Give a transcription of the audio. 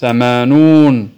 ثمانون